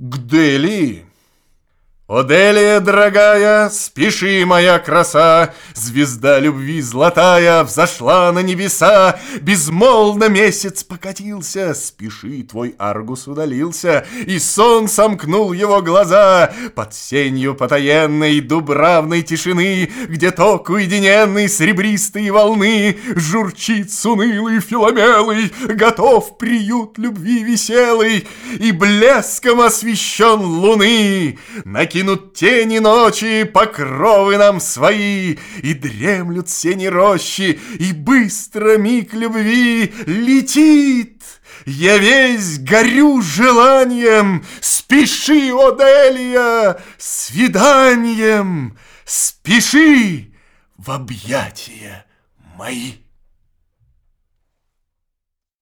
к Дели. О, Делия, дорогая, спеши, моя краса, Звезда любви золотая взошла на небеса, Безмолвно месяц покатился, спеши, твой Аргус удалился, И сон сомкнул его глаза. Под сенью потаенной дубравной тишины, Где ток уединенный серебристые волны Журчит с унылой филомелой, готов приют любви веселый, И блеском освещен луны, накинут Кинут тени ночи, покровы нам свои, И дремлют сени рощи, и быстро миг любви летит. Я весь горю желанием, спеши, Оделия, свиданием, спеши в объятия мои.